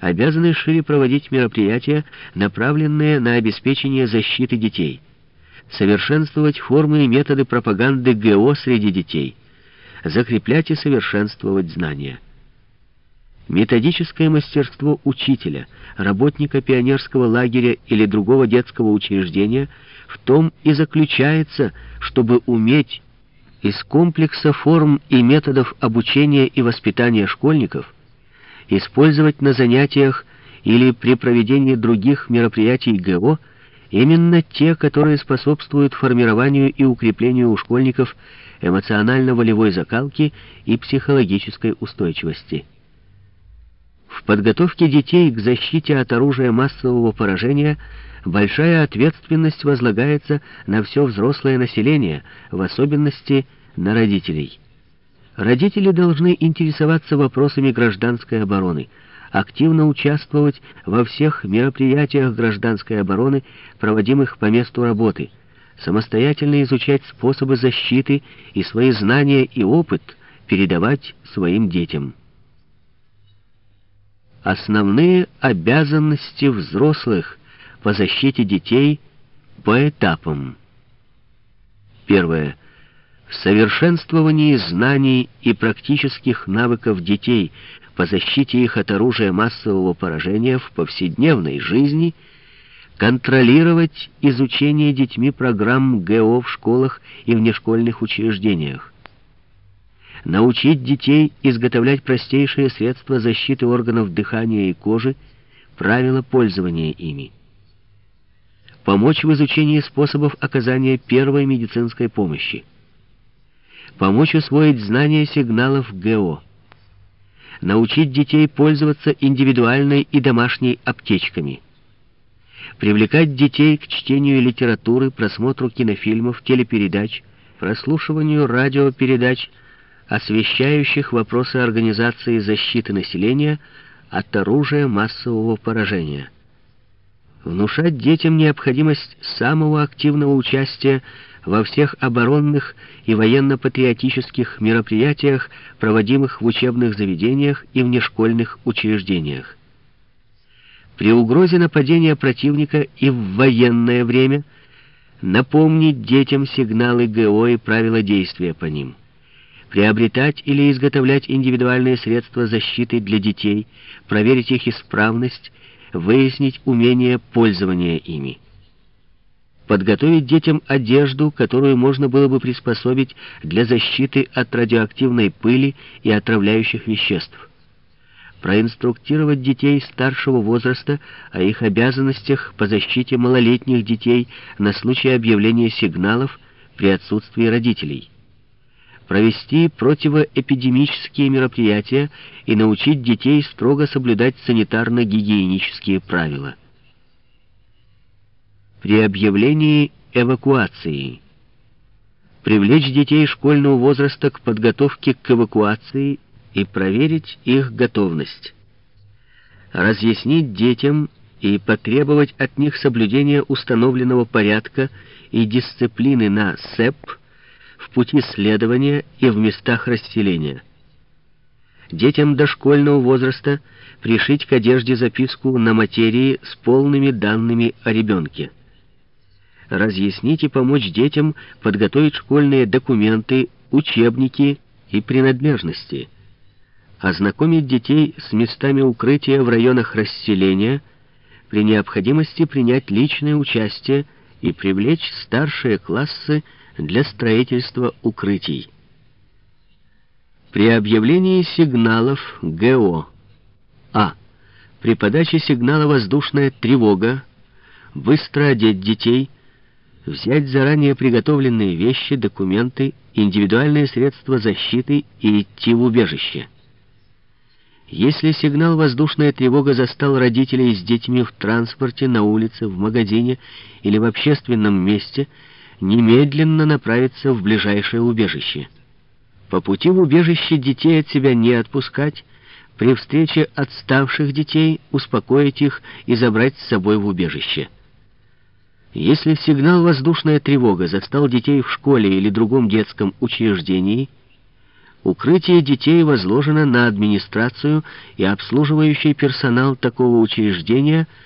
обязаны шире проводить мероприятия, направленные на обеспечение защиты детей, совершенствовать формы и методы пропаганды ГО среди детей, закреплять и совершенствовать знания. Методическое мастерство учителя, работника пионерского лагеря или другого детского учреждения в том и заключается, чтобы уметь из комплекса форм и методов обучения и воспитания школьников использовать на занятиях или при проведении других мероприятий ГО именно те, которые способствуют формированию и укреплению у школьников эмоционально-волевой закалки и психологической устойчивости. В подготовке детей к защите от оружия массового поражения большая ответственность возлагается на все взрослое население, в особенности на родителей. Родители должны интересоваться вопросами гражданской обороны, активно участвовать во всех мероприятиях гражданской обороны, проводимых по месту работы, самостоятельно изучать способы защиты и свои знания и опыт передавать своим детям. Основные обязанности взрослых по защите детей по этапам. Первое. В совершенствовании знаний и практических навыков детей по защите их от оружия массового поражения в повседневной жизни контролировать изучение детьми программ ГО в школах и внешкольных учреждениях, научить детей изготовлять простейшие средства защиты органов дыхания и кожи, правила пользования ими. Помочь в изучении способов оказания первой медицинской помощи. Помочь усвоить знания сигналов ГО. Научить детей пользоваться индивидуальной и домашней аптечками. Привлекать детей к чтению литературы, просмотру кинофильмов, телепередач, прослушиванию радиопередач, освещающих вопросы организации защиты населения от оружия массового поражения. Внушать детям необходимость самого активного участия во всех оборонных и военно-патриотических мероприятиях, проводимых в учебных заведениях и внешкольных учреждениях. При угрозе нападения противника и в военное время напомнить детям сигналы ГО и правила действия по ним приобретать или изготовлять индивидуальные средства защиты для детей, проверить их исправность, выяснить умение пользования ими. Подготовить детям одежду, которую можно было бы приспособить для защиты от радиоактивной пыли и отравляющих веществ. Проинструктировать детей старшего возраста о их обязанностях по защите малолетних детей на случай объявления сигналов при отсутствии родителей провести противоэпидемические мероприятия и научить детей строго соблюдать санитарно-гигиенические правила. При объявлении эвакуации привлечь детей школьного возраста к подготовке к эвакуации и проверить их готовность. Разъяснить детям и потребовать от них соблюдения установленного порядка и дисциплины на СЭП – в пути следования и в местах расселения. Детям дошкольного возраста пришить к одежде записку на материи с полными данными о ребенке. Разъяснить и помочь детям подготовить школьные документы, учебники и принадлежности. Ознакомить детей с местами укрытия в районах расселения, при необходимости принять личное участие и привлечь старшие классы для строительства укрытий. При объявлении сигналов ГО А. При подаче сигнала «Воздушная тревога» быстро одеть детей, взять заранее приготовленные вещи, документы, индивидуальные средства защиты и идти в убежище. Если сигнал «Воздушная тревога» застал родителей с детьми в транспорте, на улице, в магазине или в общественном месте – немедленно направиться в ближайшее убежище. По пути в убежище детей от себя не отпускать, при встрече отставших детей успокоить их и забрать с собой в убежище. Если сигнал «воздушная тревога» застал детей в школе или другом детском учреждении, укрытие детей возложено на администрацию и обслуживающий персонал такого учреждения –